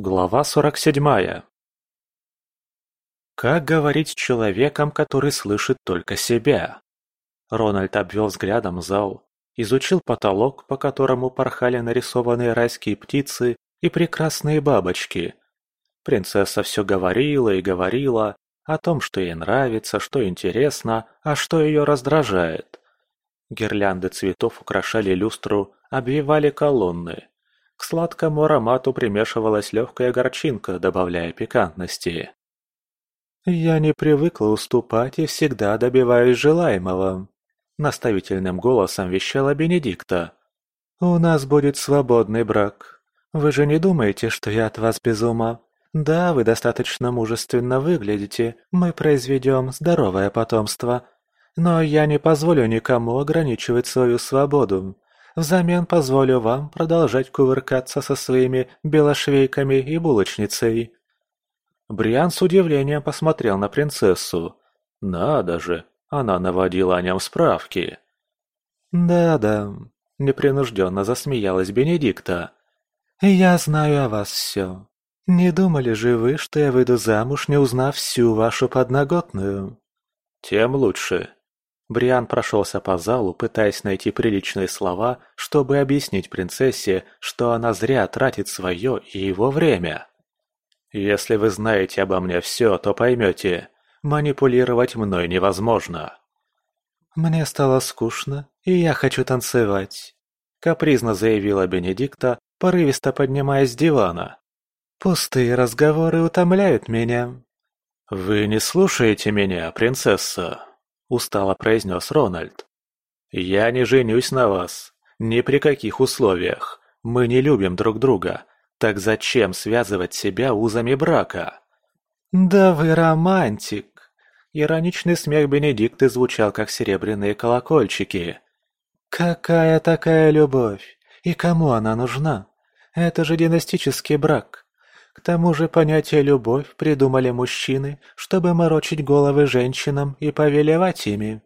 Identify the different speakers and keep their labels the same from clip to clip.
Speaker 1: Глава сорок седьмая. Как говорить с человеком, который слышит только себя? Рональд обвел взглядом зал, изучил потолок, по которому порхали нарисованные райские птицы и прекрасные бабочки. Принцесса все говорила и говорила о том, что ей нравится, что интересно, а что ее раздражает. Гирлянды цветов украшали люстру, обвивали колонны. К сладкому аромату примешивалась легкая горчинка, добавляя пикантности. «Я не привыкла уступать и всегда добиваюсь желаемого», – наставительным голосом вещала Бенедикта. «У нас будет свободный брак. Вы же не думаете, что я от вас без ума? Да, вы достаточно мужественно выглядите, мы произведем здоровое потомство. Но я не позволю никому ограничивать свою свободу. Взамен позволю вам продолжать кувыркаться со своими белошвейками и булочницей». Бриан с удивлением посмотрел на принцессу. «Надо же, она наводила о нем справки». «Да-да», — непринужденно засмеялась Бенедикта. «Я знаю о вас все. Не думали же вы, что я выйду замуж, не узнав всю вашу подноготную?» «Тем лучше», Бриан прошелся по залу, пытаясь найти приличные слова, чтобы объяснить принцессе, что она зря тратит свое и его время. «Если вы знаете обо мне все, то поймете, манипулировать мной невозможно». «Мне стало скучно, и я хочу танцевать», — капризно заявила Бенедикта, порывисто поднимаясь с дивана. «Пустые разговоры утомляют меня». «Вы не слушаете меня, принцесса?» – устало произнес Рональд. «Я не женюсь на вас. Ни при каких условиях. Мы не любим друг друга. Так зачем связывать себя узами брака?» «Да вы романтик!» Ироничный смех Бенедикты звучал, как серебряные колокольчики. «Какая такая любовь? И кому она нужна? Это же династический брак. К тому же понятие «любовь» придумали мужчины, чтобы морочить головы женщинам и повелевать ими.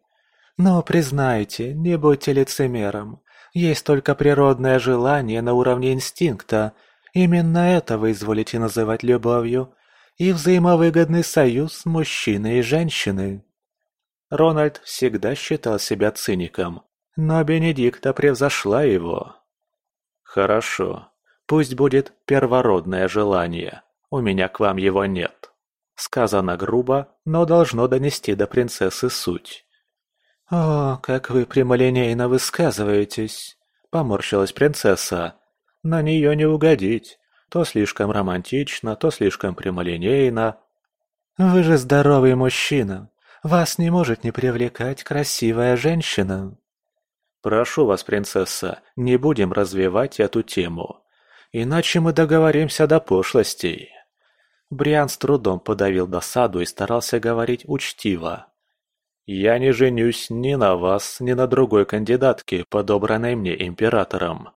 Speaker 1: Но признайте, не будьте лицемером. Есть только природное желание на уровне инстинкта. Именно это вы изволите называть любовью. И взаимовыгодный союз мужчины и женщины. Рональд всегда считал себя циником, но Бенедикта превзошла его. «Хорошо, Пусть будет первородное желание. У меня к вам его нет. Сказано грубо, но должно донести до принцессы суть. «О, как вы прямолинейно высказываетесь!» — поморщилась принцесса. «На нее не угодить. То слишком романтично, то слишком прямолинейно». «Вы же здоровый мужчина. Вас не может не привлекать красивая женщина». «Прошу вас, принцесса, не будем развивать эту тему. Иначе мы договоримся до пошлостей. Бриан с трудом подавил досаду и старался говорить учтиво. «Я не женюсь ни на вас, ни на другой кандидатке, подобранной мне императором.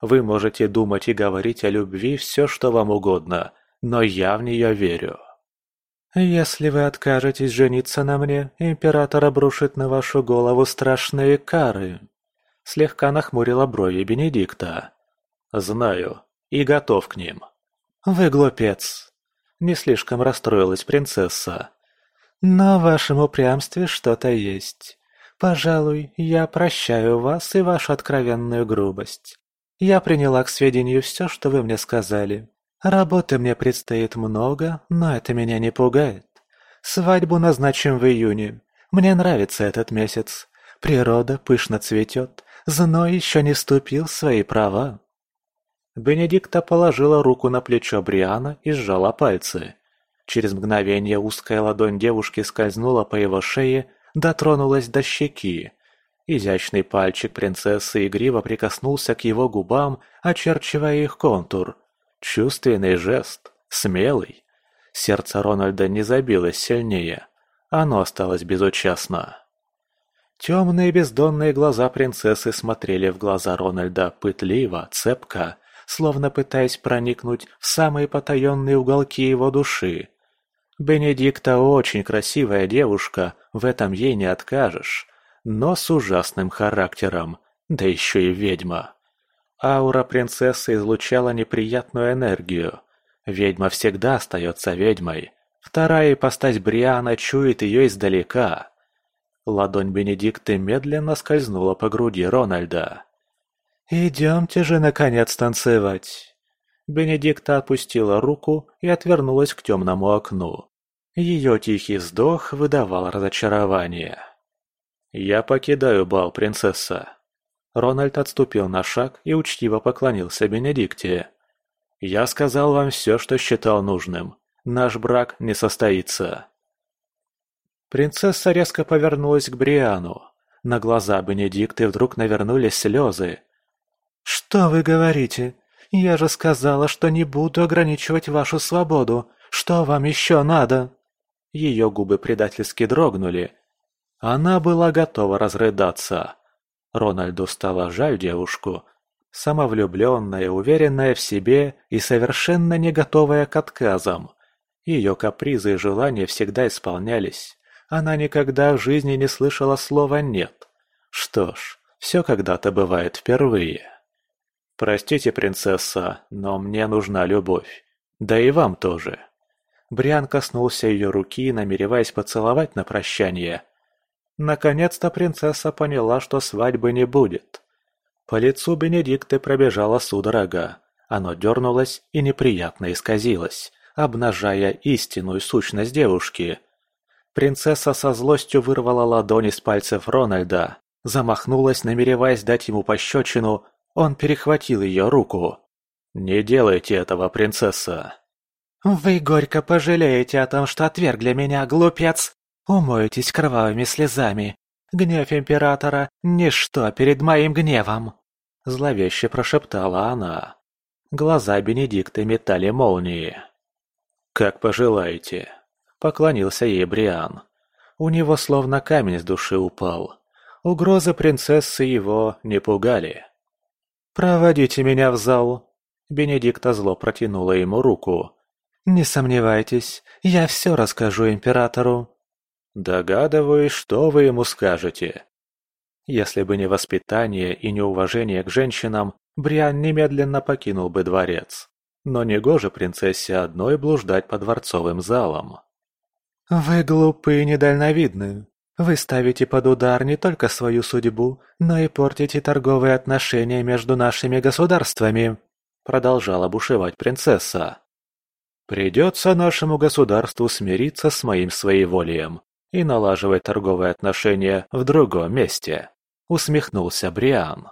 Speaker 1: Вы можете думать и говорить о любви все, что вам угодно, но я в нее верю». «Если вы откажетесь жениться на мне, император обрушит на вашу голову страшные кары», слегка нахмурила брови Бенедикта. «Знаю, и готов к ним. «Вы глупец!» – не слишком расстроилась принцесса. «Но в вашем упрямстве что-то есть. Пожалуй, я прощаю вас и вашу откровенную грубость. Я приняла к сведению все, что вы мне сказали. Работы мне предстоит много, но это меня не пугает. Свадьбу назначим в июне. Мне нравится этот месяц. Природа пышно цветет, зной еще не вступил в свои права. Бенедикта положила руку на плечо Бриана и сжала пальцы. Через мгновение узкая ладонь девушки скользнула по его шее, дотронулась до щеки. Изящный пальчик принцессы игриво прикоснулся к его губам, очерчивая их контур. Чувственный жест, смелый. Сердце Рональда не забилось сильнее. Оно осталось безучастно. Темные бездонные глаза принцессы смотрели в глаза Рональда пытливо, цепко, словно пытаясь проникнуть в самые потаенные уголки его души. Бенедикта очень красивая девушка, в этом ей не откажешь, но с ужасным характером, да еще и ведьма. Аура принцессы излучала неприятную энергию. Ведьма всегда остается ведьмой. Вторая ипостась Бриана чует ее издалека. Ладонь Бенедикты медленно скользнула по груди Рональда. «Идемте же, наконец, танцевать!» Бенедикта опустила руку и отвернулась к темному окну. Ее тихий вздох выдавал разочарование. «Я покидаю бал, принцесса». Рональд отступил на шаг и учтиво поклонился Бенедикте. «Я сказал вам все, что считал нужным. Наш брак не состоится». Принцесса резко повернулась к Бриану. На глаза Бенедикты вдруг навернулись слезы. «Что вы говорите? Я же сказала, что не буду ограничивать вашу свободу. Что вам еще надо?» Ее губы предательски дрогнули. Она была готова разрыдаться. Рональду стало жаль девушку. Самовлюбленная, уверенная в себе и совершенно не готовая к отказам. Ее капризы и желания всегда исполнялись. Она никогда в жизни не слышала слова «нет». Что ж, все когда-то бывает впервые. «Простите, принцесса, но мне нужна любовь. Да и вам тоже». Бриан коснулся ее руки, намереваясь поцеловать на прощание. Наконец-то принцесса поняла, что свадьбы не будет. По лицу Бенедикты пробежала судорога. Оно дернулось и неприятно исказилось, обнажая истинную сущность девушки. Принцесса со злостью вырвала ладони с пальцев Рональда, замахнулась, намереваясь дать ему пощечину, он перехватил ее руку. «Не делайте этого, принцесса!» «Вы горько пожалеете о том, что отвергли меня, глупец! Умойтесь кровавыми слезами! Гнев императора – ничто перед моим гневом!» Зловеще прошептала она. Глаза Бенедикта метали молнии. «Как пожелаете», – поклонился ей Бриан. У него словно камень с души упал. Угрозы принцессы его не пугали. «Проводите меня в зал!» Бенедикта зло протянула ему руку. «Не сомневайтесь, я все расскажу императору». «Догадываюсь, что вы ему скажете». Если бы не воспитание и неуважение к женщинам, Бриан немедленно покинул бы дворец. Но негоже принцессе одной блуждать по дворцовым залам. «Вы глупы и недальновидны. Вы ставите под удар не только свою судьбу, но и портите торговые отношения между нашими государствами», продолжала бушевать принцесса. Придется нашему государству смириться с моим своеволием и налаживать торговые отношения в другом месте», — усмехнулся Бриан.